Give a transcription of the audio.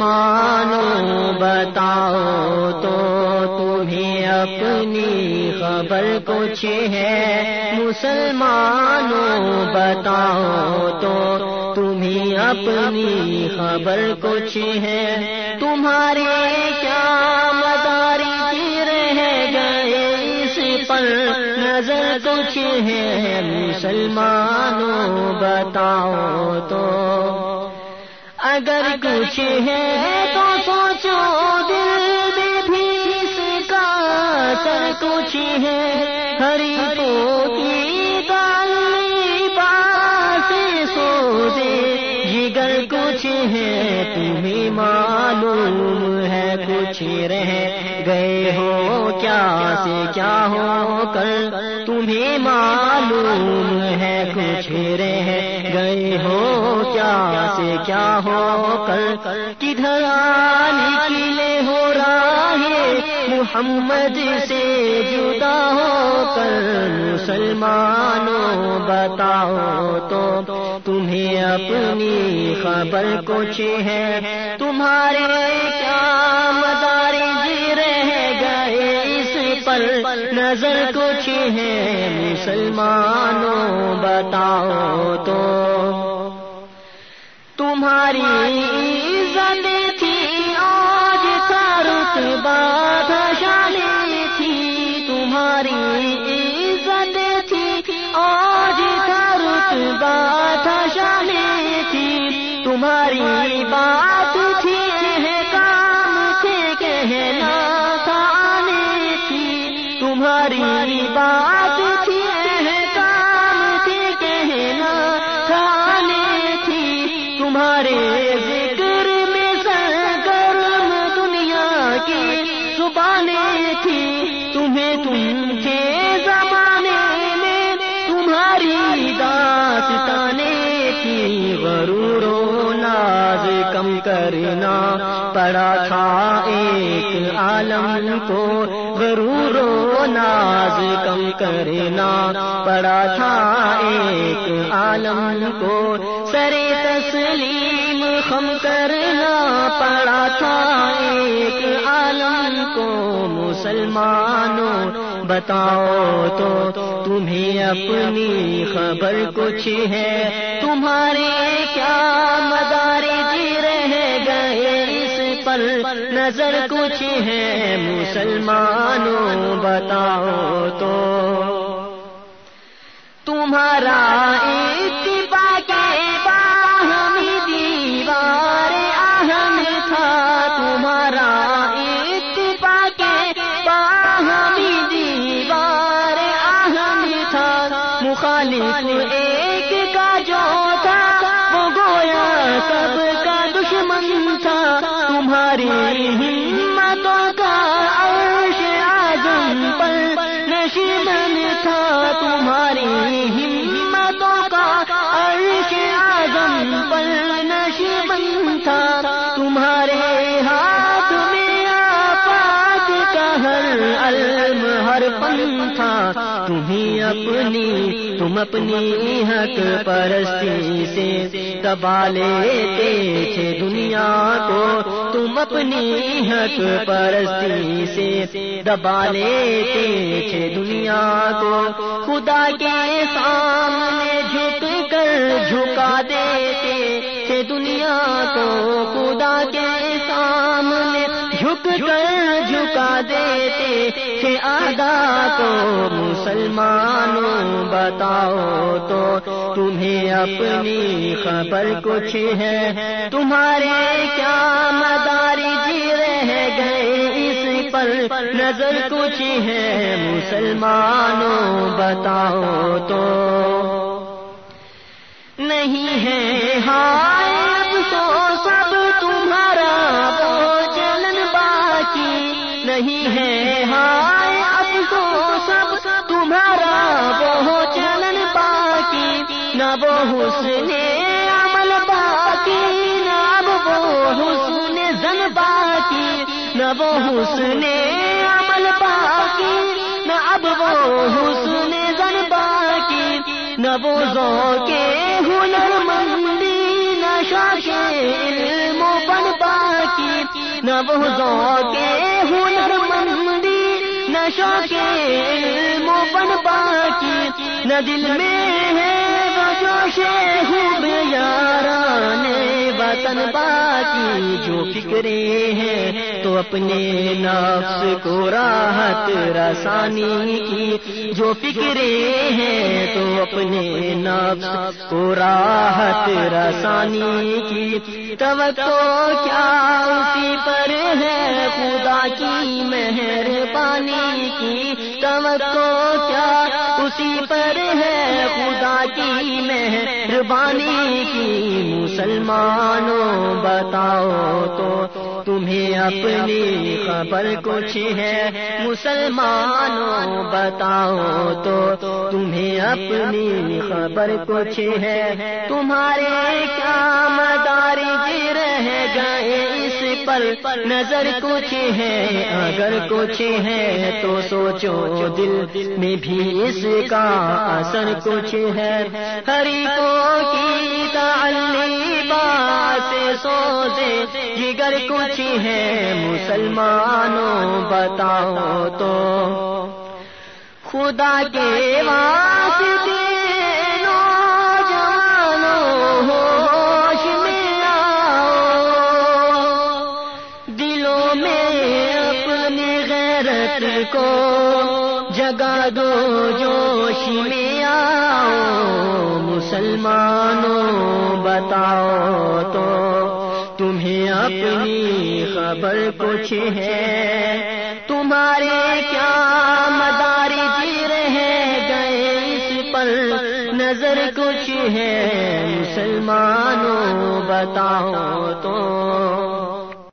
مسلمانوں، بتاؤ تو تمہیں اپنی خبر کچھ ہے؟ مسلمانوں، بتاؤ تو تمہیں اپنی خبر کچھ ہے؟ تمہارے کیا مداری نظر کچھ ہے؟ مسلمانوں، بتاؤ تو اگر کچھ ہے تو سوچو دل میں بھی اس کا سر کچھ ہے۔ ہری کی دالی بات سو دے۔ جگر کچھ ہے، تمہیں معلوم ہے کچھ رہ گئے ہو۔ کیا سے کیا ہو کر تمہیں معلوم ہے کچھ رہ گئے ہو، کیا سے کیا ہو کر کدھر نکلے ہو رہے محمد سے جدا ہو کر مسلمانوں، بتاؤ تو تمہیں اپنی خبر کچھ ہے؟ تمہارے پر نظر کچھ ہے، مسلمانوں بتاؤ تو۔ تمہاری عزت تھی، آج ترک بات شالی تھی۔ تمہاری عزت تھی، آج ترک بات شالی ذکر میں سرگرم دنیا کی زبانیں تھی۔ تمہیں تم کے زمانے میں تمہاری داستانے تھی۔ غرور و ناز کم کرنا پڑا تھا ایک عالم کو۔ غرور و ناز کم کرنا پڑا تھا ایک عالم کو سرے تسلیم خم کرنا پڑا تھا۔ ایک عالم کو مسلمانوں بتاؤ تو تمہیں اپنی خبر کچھ ہے۔ تمہارے کیا مدارے جی رہ گئے؟ اس پر نظر کچھ ہے۔ مسلمانوں بتاؤ تو تمہارا علم ہر پن تھا تمہیں اپنی، تم اپنی حق پرستی سے دبا لیتے تھے دنیا کو۔ تم اپنی حق پرستی سے دبا لیتے تھے دنیا کو۔ خدا کے سامنے جھک کر جھکا دیتے تھے دنیا کو۔ خدا کے سامنے جھک کر دیتے تھے آدھا کو مسلمانوں بتاؤ تو تمہیں اپنی خبر کچھ ہے۔ تمہارے کیا مداری جی رہ گئے؟ اس پر نظر کچھ ہے۔ مسلمانوں بتاؤ تو۔ نہیں ہے ہائے حسن عمل باقی، نہ اب وہ حسن زن باقی، نہ وہ حسن عمل باقی، نہ اب وہ حسن زن باقی، نہ وہ ذوق ہنر مندی، نہ شاش علم و بن باقی، نہ وہ ذوق ہنر مندی، نہ شوق علم و بن باقی، نہ دل میں ہے جوش یاران وطن باقی جو فکرے ہیں، تو اپنے نفس کو راحت رسانی کی۔ جو فکرے ہیں، تو اپنے نفس کو راحت رسانی کی۔ توقع کیا اسی پر ہے؟ خدا کی مہربانی کی۔ کو کیا اسی پر ہے خدا کی مہربانی کی مسلمانوں بتاؤ تو تمہیں اپنی خبر کچھ ہے؟ مسلمانوں، بتاؤ تو تمہیں اپنی خبر کچھ ہے؟ تمہارے کیا مدارج رہ گئے؟ اس پر نظر کچھ ہے؟ اگر کچھ ہے تو سوچو دل میں بھی اس کا اثر کچھ ہے۔ ہری کو کی تعلی بات سوزے جگر کچھ ہے مسلمانوں بتاؤ تو۔ خدا کے واسطے کو جگا دو جوش میں آؤ، مسلمانوں بتاؤ تو تمہیں اپنی خبر کچھ ہے۔ تمہارے کیا مداری جی رہے گئے؟ اس پر نظر کچھ ہے۔ مسلمانوں بتاؤ تو